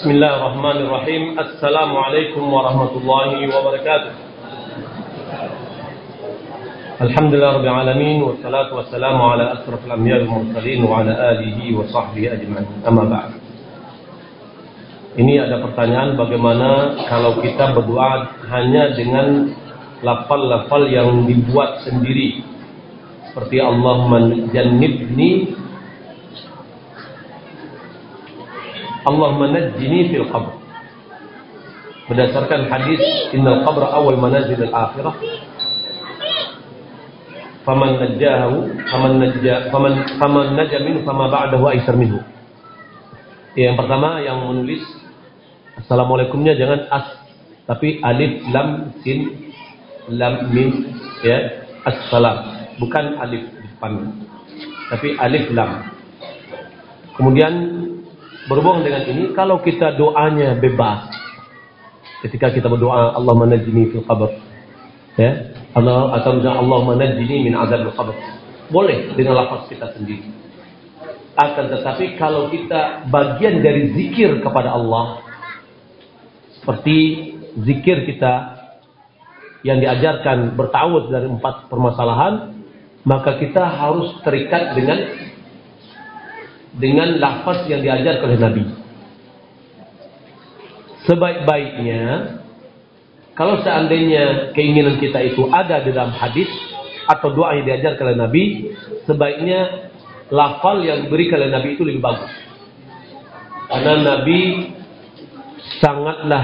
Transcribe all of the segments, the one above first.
بسم الله الرحمن الرحيم السلام عليكم ورحمة الله وبركاته الحمد لله رب العالمين والصلاة والسلام على أشرف الأنبياء والمرسلين وعلى آله وصحبه أجمعين أما بعد Ini ada pertanyaan bagaimana kalau kita berdoa hanya dengan lafal-lafal yang dibuat sendiri seperti Allahumma jannibni Allahumma najjini fil qabr. Berdasarkan hadis innal qabra awal manazil akhirah. Faman najjahu faman najja faman faman najja minhu fama ba'dahu aisar minhu. Yang pertama yang menulis Assalamualaikumnya jangan as tapi alif lam sin lam mim ya assalam. Bukan alif depan. Tapi alif lam. Kemudian berhubung dengan ini kalau kita doanya bebas ketika kita berdoa Allah manajini fil qabr ya Allah atau misalnya Allah manajini min azab qabr boleh dengan lafaz kita sendiri. Akan tetapi kalau kita bagian dari zikir kepada Allah seperti zikir kita yang diajarkan bertawud dari empat permasalahan, maka kita harus terikat dengan dengan lafaz yang diajar oleh Nabi. Sebaik-baiknya, kalau seandainya keinginan kita itu ada di dalam hadis atau doa yang diajar oleh Nabi, sebaiknya lafal yang diberikan oleh Nabi itu lebih bagus. Karena Nabi sangatlah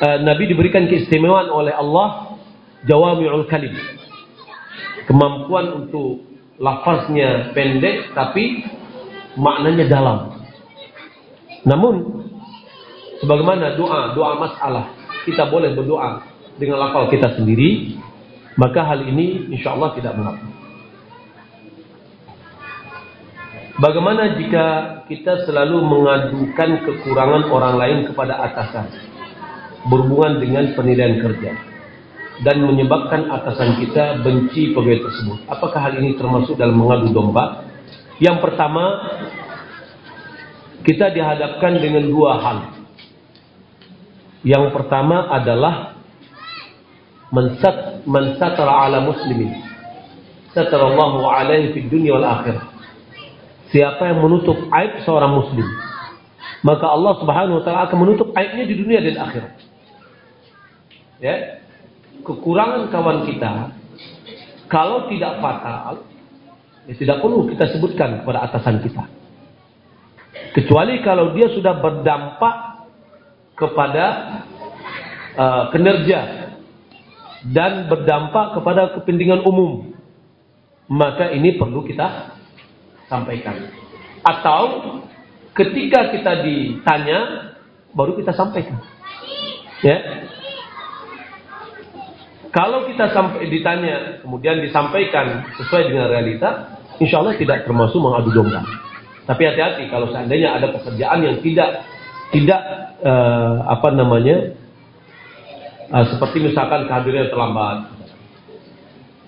uh, Nabi diberikan keistimewaan oleh Allah jawami'ul kalim. Kemampuan untuk lafaznya pendek tapi maknanya dalam. Namun sebagaimana doa, doa masalah, kita boleh berdoa dengan lafal kita sendiri, maka hal ini insya Allah tidak mengapa. Bagaimana jika kita selalu mengadukan kekurangan orang lain kepada atasan berhubungan dengan penilaian kerja dan menyebabkan atasan kita benci pegawai tersebut? Apakah hal ini termasuk dalam mengadu domba? Yang pertama, kita dihadapkan dengan dua hal. Yang pertama adalah mensat mensatara ala muslimin. Satarallahu alaihi fid dunya wal akhirah Siapa yang menutup aib seorang muslim, maka Allah Subhanahu wa taala akan menutup aibnya di dunia dan akhirat. Ya. Kekurangan kawan kita kalau tidak fatal, ya tidak perlu kita sebutkan kepada atasan kita. Kecuali kalau dia sudah berdampak kepada uh, kinerja dan berdampak kepada kepentingan umum, maka ini perlu kita sampaikan. Atau ketika kita ditanya baru kita sampaikan. Ya. Kalau kita sampai ditanya kemudian disampaikan sesuai dengan realita, insya Allah tidak termasuk mengadu domba. Tapi hati-hati kalau seandainya ada pekerjaan yang tidak tidak uh, apa namanya uh, seperti misalkan kehadiran terlambat.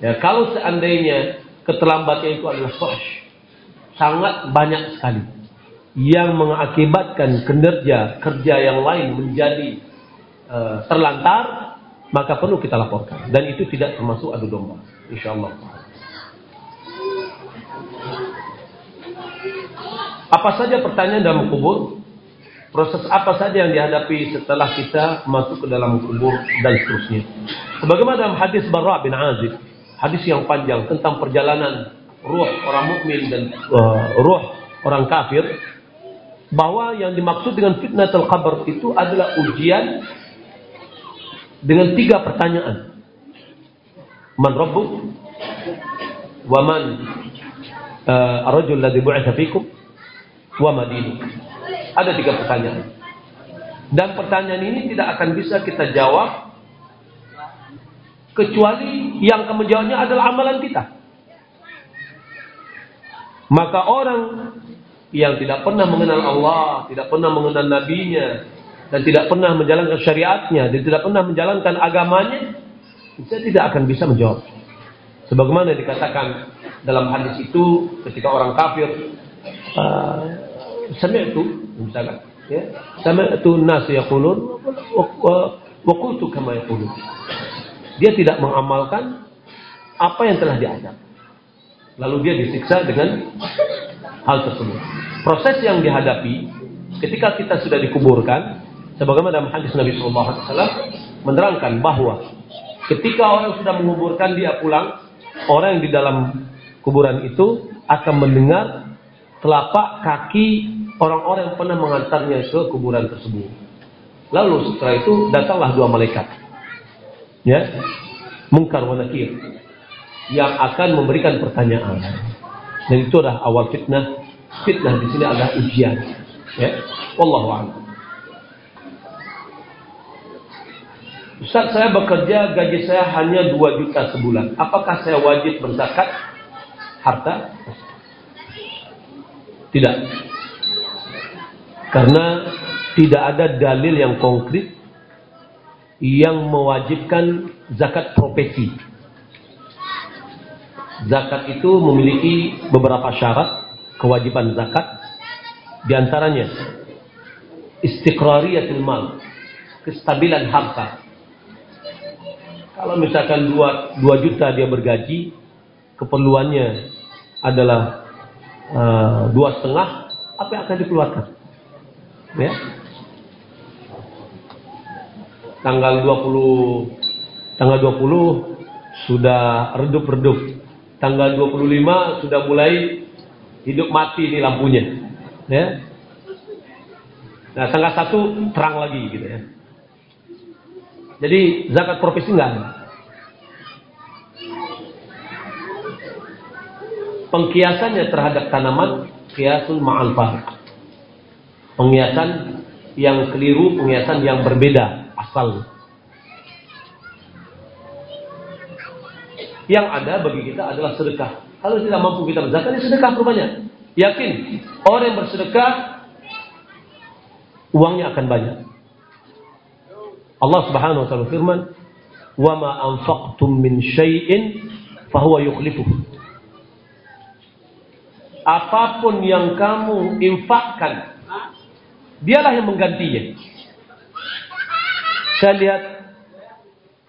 Ya, kalau seandainya keterlambatan itu adalah fahsh, sangat banyak sekali yang mengakibatkan kinerja kerja yang lain menjadi uh, terlantar maka perlu kita laporkan. Dan itu tidak termasuk adu domba. Insyaallah. Apa saja pertanyaan dalam kubur? Proses apa saja yang dihadapi setelah kita masuk ke dalam kubur dan seterusnya? Sebagaimana dalam hadis Barra bin Azib hadis yang panjang tentang perjalanan ruh orang mukmin dan uh, ruh orang kafir bahwa yang dimaksud dengan fitnatul qabr itu adalah ujian dengan tiga pertanyaan. Man rabbuk? Wa man uh, arajul ladzi fikum? Wa madinu. Ada tiga pertanyaan. Dan pertanyaan ini tidak akan bisa kita jawab kecuali yang akan menjawabnya adalah amalan kita. Maka orang yang tidak pernah mengenal Allah, tidak pernah mengenal nabinya, dan tidak pernah menjalankan syariatnya, dan tidak pernah menjalankan agamanya, dia tidak akan bisa menjawab. Sebagaimana dikatakan dalam hadis itu ketika orang kafir uh, itu misalkan Ya, sami'tu an-nas yaqulun wa kama. Dia tidak mengamalkan apa yang telah diajar. Lalu dia disiksa dengan hal tersebut. Proses yang dihadapi ketika kita sudah dikuburkan, sebagaimana dalam hadis Nabi Shallallahu Alaihi Wasallam menerangkan bahwa ketika orang sudah menguburkan dia pulang, orang yang di dalam kuburan itu akan mendengar telapak kaki orang-orang yang pernah mengantarnya ke kuburan tersebut. Lalu setelah itu datanglah dua malaikat. Ya. Mungkar wa nakir yang akan memberikan pertanyaan. Dan itu adalah awal fitnah. Fitnah di sini adalah ujian. Ya. Wallahu a'lam. Ustaz saya bekerja gaji saya hanya 2 juta sebulan. Apakah saya wajib berzakat harta? Tidak. Karena tidak ada dalil yang konkret yang mewajibkan zakat profesi. Zakat itu memiliki beberapa syarat kewajiban zakat. Di antaranya istiqrariyatul mal, kestabilan harta. Kalau misalkan 2, 2 juta dia bergaji, keperluannya adalah uh, dua setengah, apa yang akan dikeluarkan? Ya. Tanggal 20 tanggal 20 sudah redup-redup tanggal 25 sudah mulai hidup mati ini lampunya. Ya. Nah, tanggal 1 terang lagi gitu ya. Jadi zakat profesi enggak ada. Pengkiasannya terhadap tanaman kiasul ma'al Pengkiasan yang keliru, pengkiasan yang berbeda asal. Yang ada bagi kita adalah sedekah. Kalau tidak mampu kita berzakat, ya sedekah berbanyak. Yakin, orang yang bersedekah, uangnya akan banyak. Allah Subhanahu wa taala firman, "Wa ma anfaqtum min syai'in fahuwa yukhlifuh." Apa pun yang kamu infakkan, dialah yang menggantinya. Saya lihat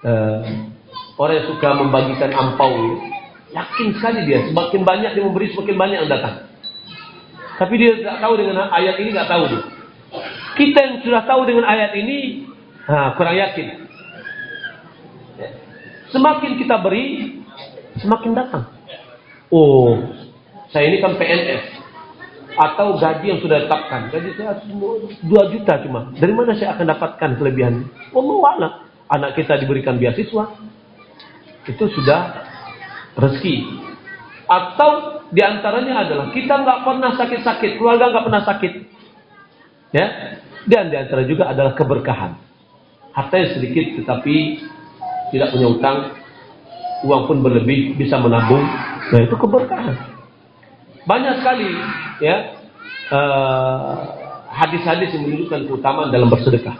uh, Orang yang suka membagikan ampau yakin sekali dia semakin banyak dia memberi semakin banyak yang datang. Tapi dia tidak tahu dengan ayat ini nggak tahu dia. Kita yang sudah tahu dengan ayat ini nah, kurang yakin. Semakin kita beri, semakin datang. Oh, saya ini kan PNS atau gaji yang sudah ditetapkan. Gaji saya 2 juta cuma. Dari mana saya akan dapatkan kelebihan? Allah Anak kita diberikan beasiswa, itu sudah rezeki. Atau di antaranya adalah kita nggak pernah sakit-sakit, keluarga nggak pernah sakit, ya. Dan di antara juga adalah keberkahan. Hartanya sedikit tetapi tidak punya utang, uang pun berlebih, bisa menabung. Nah itu keberkahan. Banyak sekali ya eh, hadis-hadis uh, yang menunjukkan keutamaan dalam bersedekah.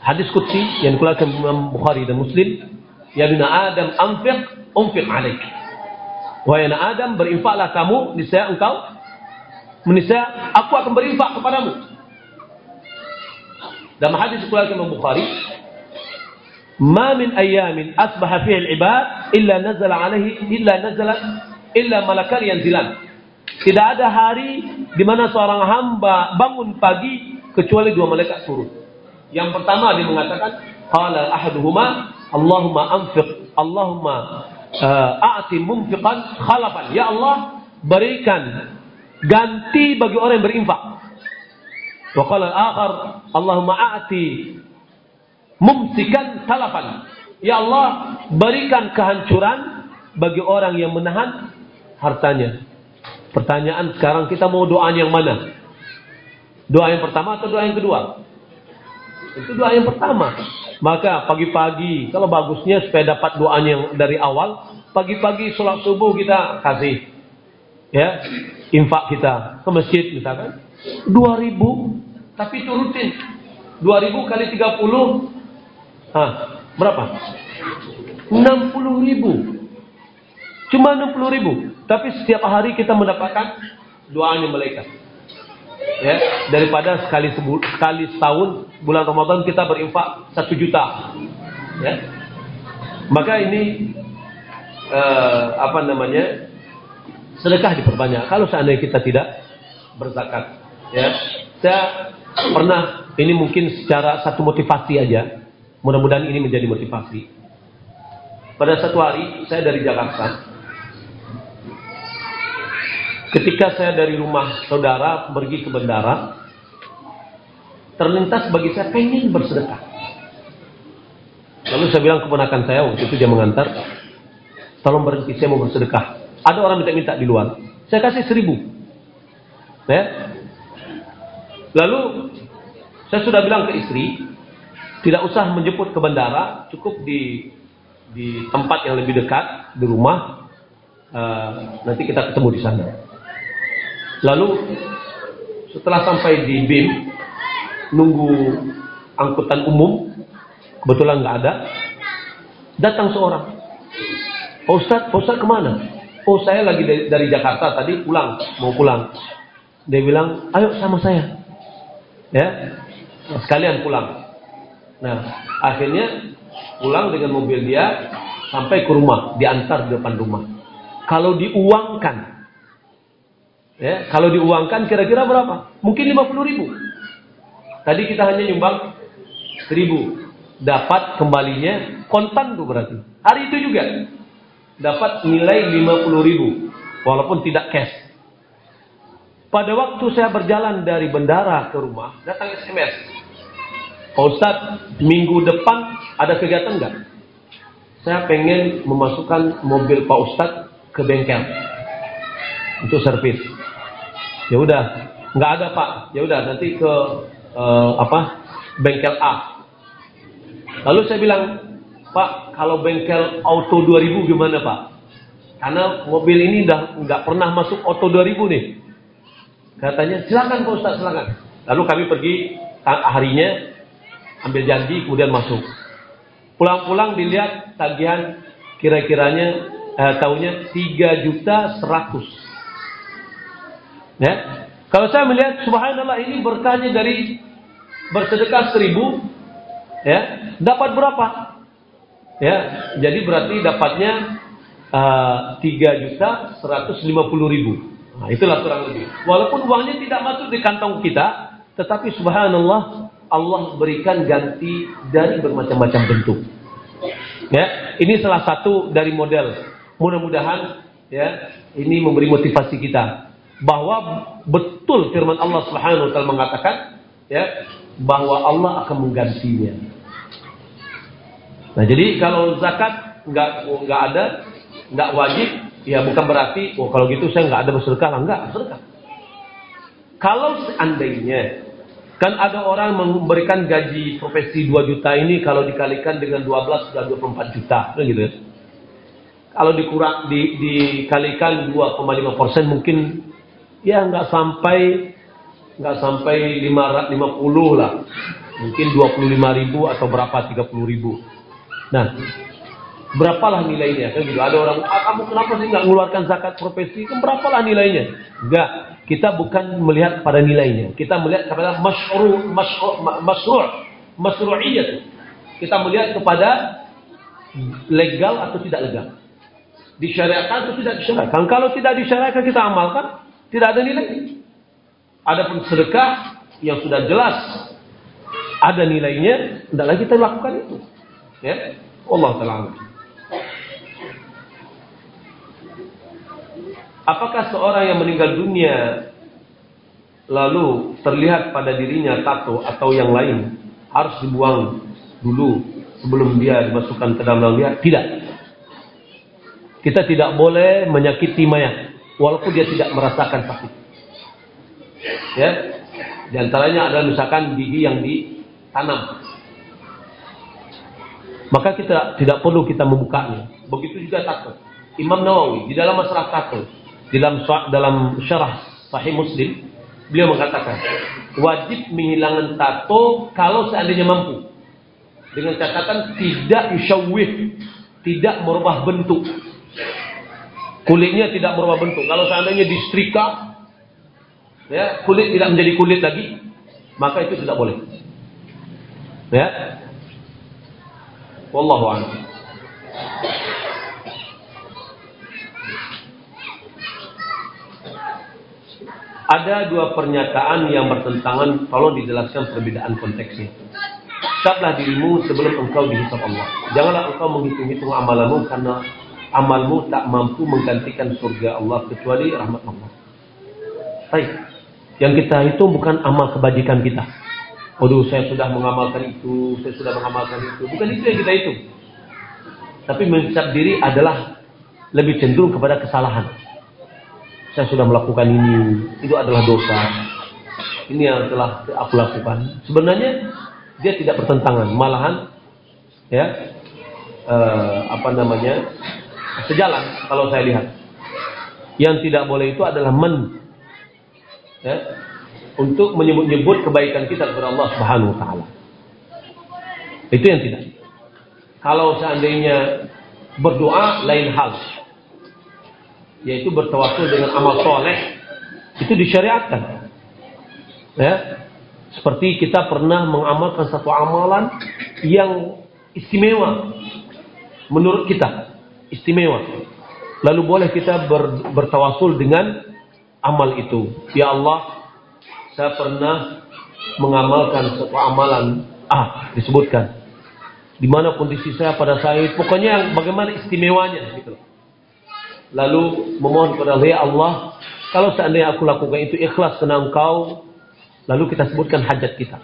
Hadis kutsi yang dikeluarkan Imam Bukhari dan Muslim Ya bina Adam anfiq, unfiq alaik. Wahai anak Adam, berinfaklah kamu, niscaya engkau, niscaya aku akan berinfak kepadamu. Dalam hadis riwayat Imam Bukhari, "Ma min ayamin asbaha fiha al-ibad illa nazala alaihi illa nazala illa malakan yanzilan." Tidak ada hari di mana seorang hamba bangun pagi kecuali dua malaikat turun. Yang pertama dia mengatakan, "Qala ahaduhuma Allahumma anfiq, Allahumma uh, a'ti mumfiqan khalafan. Ya Allah, berikan ganti bagi orang yang berinfak. Wa qala al-akhar, Allahumma a'ti mumsikan talafan. Ya Allah, berikan kehancuran bagi orang yang menahan hartanya. Pertanyaan sekarang kita mau doa yang mana? Doa yang pertama atau doa yang kedua? Itu doa yang pertama. Maka pagi-pagi, kalau bagusnya supaya dapat doanya yang dari awal, pagi-pagi sholat subuh kita kasih. Ya, infak kita ke masjid misalkan. 2000, tapi itu rutin. 2000 kali 30, ah, berapa? 60 ribu. Cuma 60 ribu. Tapi setiap hari kita mendapatkan doanya malaikat. ya daripada sekali sekali setahun bulan Ramadan kita berinfak satu juta ya maka ini uh, apa namanya sedekah diperbanyak kalau seandainya kita tidak berzakat ya saya pernah ini mungkin secara satu motivasi aja mudah-mudahan ini menjadi motivasi pada satu hari saya dari Jakarta Ketika saya dari rumah saudara pergi ke bandara, terlintas bagi saya pengen bersedekah. Lalu saya bilang keponakan saya waktu itu dia mengantar, tolong berhenti saya mau bersedekah. Ada orang minta-minta di luar, saya kasih seribu. Ya. Lalu saya sudah bilang ke istri, tidak usah menjemput ke bandara, cukup di di tempat yang lebih dekat di rumah. Uh, nanti kita ketemu di sana. Lalu setelah sampai di BIM, nunggu angkutan umum, kebetulan nggak ada, datang seorang. Pak Ustadz, Pak ke mana? Oh saya lagi dari, dari Jakarta tadi pulang, mau pulang. Dia bilang, ayo sama saya. Ya, sekalian pulang. Nah, akhirnya pulang dengan mobil dia sampai ke rumah, diantar di depan rumah. Kalau diuangkan, Ya, kalau diuangkan kira-kira berapa? Mungkin 50 ribu. Tadi kita hanya nyumbang 1000. Dapat kembalinya kontan tuh berarti. Hari itu juga dapat nilai 50 ribu. Walaupun tidak cash. Pada waktu saya berjalan dari bandara ke rumah, datang SMS. Pak Ustadz, minggu depan ada kegiatan nggak? Saya pengen memasukkan mobil Pak Ustadz ke bengkel untuk servis. Ya udah, nggak ada pak. Ya udah nanti ke uh, apa bengkel A. Lalu saya bilang, Pak, kalau bengkel auto 2000 gimana Pak? Karena mobil ini udah nggak pernah masuk auto 2000 nih. Katanya, silakan Pak Ustaz, silakan. Lalu kami pergi harinya, ambil janji, kemudian masuk. Pulang-pulang dilihat tagihan kira-kiranya eh, tahunnya 3 juta 100 Ya. Kalau saya melihat subhanallah ini berkahnya dari bersedekah seribu, ya, dapat berapa? Ya, jadi berarti dapatnya uh, tiga juta seratus lima puluh ribu. Nah, itulah kurang lebih. Walaupun uangnya tidak masuk di kantong kita, tetapi subhanallah Allah berikan ganti dari bermacam-macam bentuk. Ya, ini salah satu dari model. Mudah-mudahan ya ini memberi motivasi kita bahwa betul firman Allah Subhanahu wa taala mengatakan ya bahwa Allah akan menggantinya. Nah, jadi kalau zakat nggak nggak ada, nggak wajib, ya bukan berarti oh kalau gitu saya nggak ada bersedekah, enggak bersedekah. Kalau seandainya kan ada orang memberikan gaji profesi 2 juta ini kalau dikalikan dengan 12 sudah 24 juta, kan gitu ya. Kalau dikurang di, dikalikan 2,5 persen mungkin ya nggak sampai nggak sampai 50 lah mungkin 25 ribu atau berapa 30 ribu nah berapalah nilainya? Kan gitu ada orang ah, kamu kenapa sih nggak mengeluarkan zakat profesi? Kan berapalah nilainya? Enggak kita bukan melihat pada nilainya. Kita melihat kepada masyru masyru masyru masyru'iyat kita melihat kepada legal atau tidak legal. Disyariatkan atau tidak disyariatkan? Kalau tidak disyariatkan kita amalkan. Tidak ada nilai. Adapun sedekah yang sudah jelas ada nilainya, tidak lagi kita lakukan itu. Ya, Allah taala. Apakah seorang yang meninggal dunia lalu terlihat pada dirinya tato atau yang lain harus dibuang dulu sebelum dia dimasukkan ke dalam lihat? Tidak. Kita tidak boleh menyakiti mayat walaupun dia tidak merasakan sakit. Ya, di antaranya adalah misalkan gigi yang ditanam. Maka kita tidak perlu kita membukanya. Begitu juga tato. Imam Nawawi di dalam masalah tato, dalam dalam syarah Sahih Muslim, beliau mengatakan wajib menghilangkan tato kalau seandainya mampu. Dengan catatan tidak yusyawih, tidak merubah bentuk. Kulitnya tidak berubah bentuk. Kalau seandainya disetrika, ya, kulit tidak menjadi kulit lagi, maka itu tidak boleh. Ya. Wallahu a'lam. Ada dua pernyataan yang bertentangan kalau dijelaskan perbedaan konteksnya. Hisablah dirimu sebelum engkau dihisab Allah. Janganlah engkau menghitung-hitung amalanmu karena amalmu tak mampu menggantikan surga Allah kecuali rahmat Allah. Baik. Yang kita hitung bukan amal kebajikan kita. Waduh, saya sudah mengamalkan itu, saya sudah mengamalkan itu. Bukan itu yang kita hitung. Tapi menghisab diri adalah lebih cenderung kepada kesalahan saya sudah melakukan ini, itu adalah dosa. Ini yang telah aku lakukan. Sebenarnya dia tidak bertentangan, malahan ya eh, apa namanya sejalan kalau saya lihat. Yang tidak boleh itu adalah men ya, untuk menyebut-nyebut kebaikan kita kepada Allah Subhanahu wa taala. Itu yang tidak. Kalau seandainya berdoa lain hal yaitu bertawasul dengan amal soleh itu disyariatkan. Ya, seperti kita pernah mengamalkan satu amalan yang istimewa menurut kita istimewa. Lalu boleh kita ber, bertawasul dengan amal itu. Ya Allah, saya pernah mengamalkan satu amalan ah disebutkan di mana kondisi saya pada saat pokoknya bagaimana istimewanya gitu loh lalu memohon kepada Allah, ya Allah, kalau seandainya aku lakukan itu ikhlas karena engkau, lalu kita sebutkan hajat kita.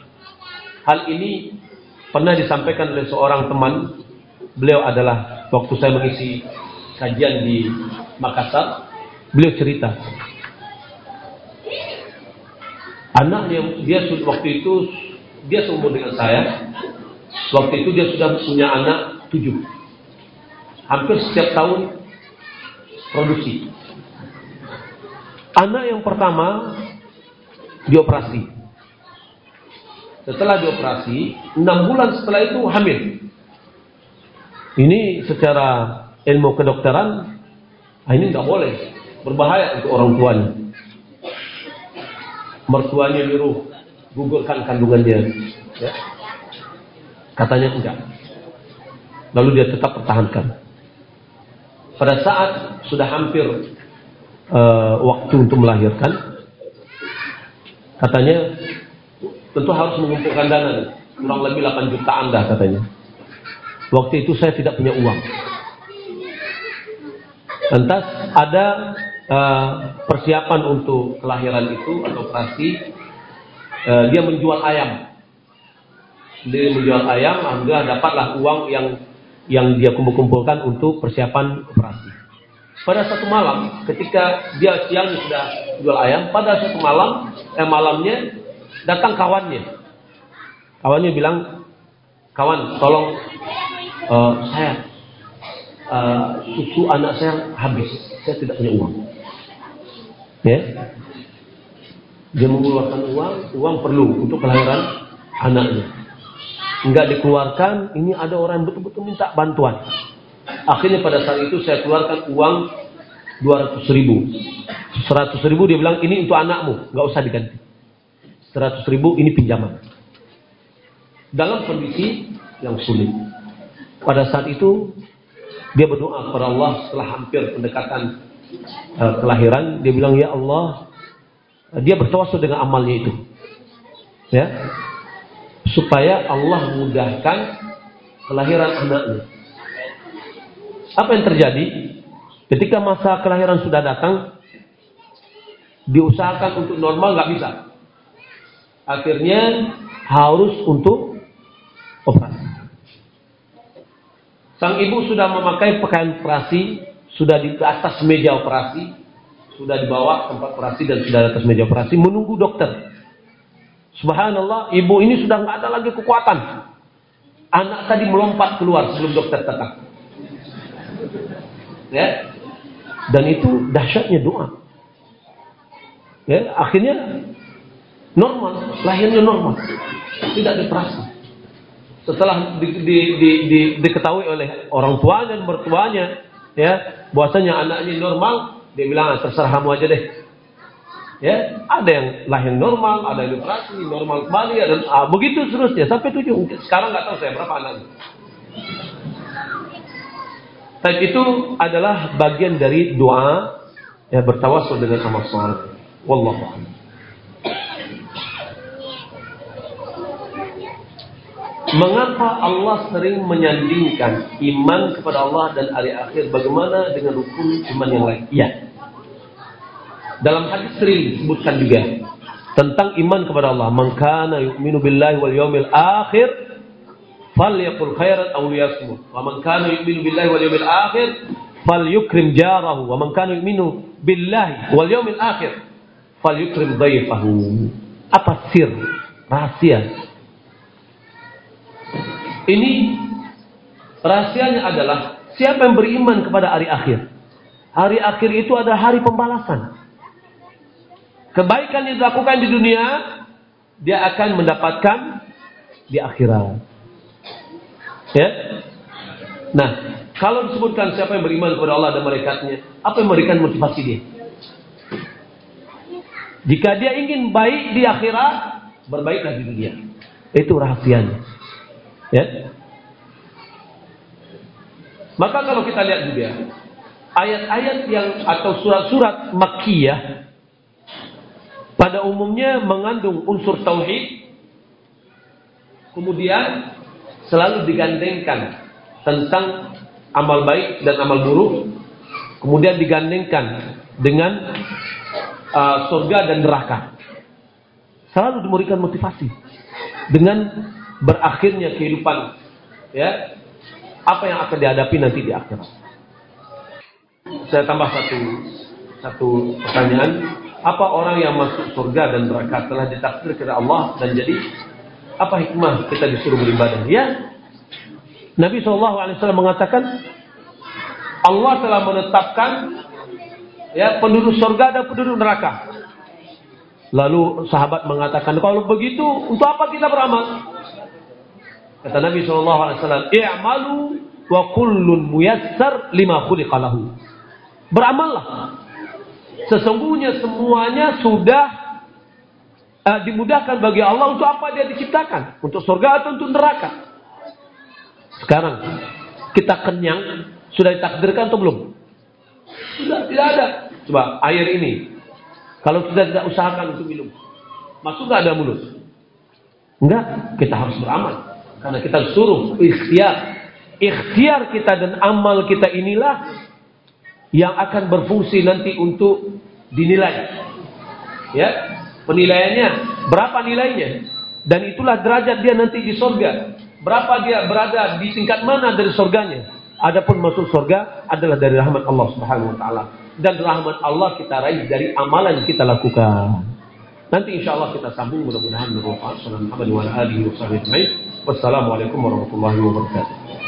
Hal ini pernah disampaikan oleh seorang teman, beliau adalah waktu saya mengisi kajian di Makassar, beliau cerita. Anaknya dia waktu itu dia seumur dengan saya. Waktu itu dia sudah punya anak tujuh. Hampir setiap tahun produksi. Anak yang pertama dioperasi. Setelah dioperasi, enam bulan setelah itu hamil. Ini secara ilmu kedokteran, ah, ini nggak boleh, berbahaya untuk orang tuanya. Mertuanya nyuruh gugurkan kandungannya, ya. katanya enggak. Lalu dia tetap pertahankan pada saat sudah hampir uh, waktu untuk melahirkan, katanya tentu harus mengumpulkan dana, kurang lebih 8 jutaan dah katanya. Waktu itu saya tidak punya uang. Lantas ada uh, persiapan untuk kelahiran itu atau operasi, uh, dia menjual ayam. Dia menjual ayam, alhamdulillah dapatlah uang yang yang dia kumpul-kumpulkan untuk persiapan operasi. Pada satu malam, ketika dia siang sudah jual ayam, pada satu malam, eh malamnya datang kawannya. Kawannya bilang, kawan, tolong uh, saya uh, susu anak saya habis, saya tidak punya uang. Ya, dia mengeluarkan uang, uang perlu untuk kelahiran anaknya nggak dikeluarkan, ini ada orang betul-betul minta bantuan. Akhirnya pada saat itu saya keluarkan uang 200 ribu. 100 ribu dia bilang ini untuk anakmu, nggak usah diganti. 100 ribu ini pinjaman. Dalam kondisi yang sulit. Pada saat itu dia berdoa kepada Allah setelah hampir pendekatan uh, kelahiran. Dia bilang ya Allah, dia bertawasul dengan amalnya itu. Ya, supaya Allah mudahkan kelahiran anaknya. Apa yang terjadi? Ketika masa kelahiran sudah datang, diusahakan untuk normal nggak bisa. Akhirnya harus untuk operasi. Sang ibu sudah memakai pakaian operasi, sudah di atas meja operasi, sudah dibawa tempat operasi dan sudah di atas meja operasi, menunggu dokter. Subhanallah, ibu ini sudah nggak ada lagi kekuatan. Anak tadi melompat keluar sebelum dokter datang. Ya. Dan itu dahsyatnya doa. Ya, akhirnya normal, lahirnya normal. Tidak diperasa. Setelah di, di, di, di, diketahui oleh orang tuanya dan mertuanya, ya, bahwasanya anaknya normal, dia bilang ah, terserah kamu aja deh. Ya, ada yang lahir normal, ada yang operasi normal kembali, ada ah, begitu seterusnya sampai tujuh. Sekarang nggak tahu saya berapa anaknya. Dan itu adalah bagian dari doa ya bertawasul dengan Allah Subhanahu Wallahu a'lam. Mengapa Allah sering menyandingkan iman kepada Allah dan hari akhir? Bagaimana dengan rukun iman yang lain? Ya, dalam hadis sering disebutkan juga tentang iman kepada Allah. Man kana yu'minu billahi wal yawmil akhir falyakul khairan aw liyasmut. Wa man kana yu'minu billahi wal yawmil akhir falyukrim jarahu. Wa man kana yu'minu billahi wal yawmil akhir falyukrim dhayfahu. Apa sir rahasia? Ini rahasianya adalah siapa yang beriman kepada hari akhir. Hari akhir itu ada hari pembalasan. Kebaikan yang dilakukan di dunia, dia akan mendapatkan di akhirat. Ya. Nah, kalau disebutkan siapa yang beriman kepada Allah dan malaikatnya, apa yang memberikan motivasi dia? Jika dia ingin baik di akhirat, berbaiklah di dunia. Itu rahasianya. Ya. Maka kalau kita lihat juga ayat-ayat yang atau surat-surat Makkiyah pada umumnya mengandung unsur tauhid kemudian selalu digandengkan tentang amal baik dan amal buruk kemudian digandengkan dengan uh, surga dan neraka. Selalu diberikan motivasi dengan berakhirnya kehidupan ya. Apa yang akan dihadapi nanti di akhirat? Saya tambah satu satu pertanyaan apa orang yang masuk surga dan neraka telah ditakdir kepada Allah dan jadi apa hikmah kita disuruh beribadah? Ya, Nabi SAW mengatakan Allah telah menetapkan ya penduduk surga dan penduduk neraka. Lalu sahabat mengatakan kalau begitu untuk apa kita beramal? Kata Nabi SAW, i'malu wa kullun muyassar lima khuliqalahu. Beramallah Sesungguhnya semuanya sudah uh, dimudahkan bagi Allah untuk apa dia diciptakan. Untuk surga atau untuk neraka. Sekarang kita kenyang sudah ditakdirkan atau belum? Sudah tidak ada. Coba air ini. Kalau kita tidak usahakan untuk minum. Masuk nggak ada mulut? Enggak, kita harus beramal. Karena kita suruh ikhtiar. Ikhtiar kita dan amal kita inilah yang akan berfungsi nanti untuk dinilai. Ya, penilaiannya berapa nilainya? Dan itulah derajat dia nanti di sorga. Berapa dia berada di tingkat mana dari sorganya? Adapun masuk sorga adalah dari rahmat Allah Subhanahu Wa Taala. Dan rahmat Allah kita raih dari amalan yang kita lakukan. Nanti insya Allah kita sambung mudah-mudahan bermanfaat. Wassalamualaikum warahmatullahi wabarakatuh.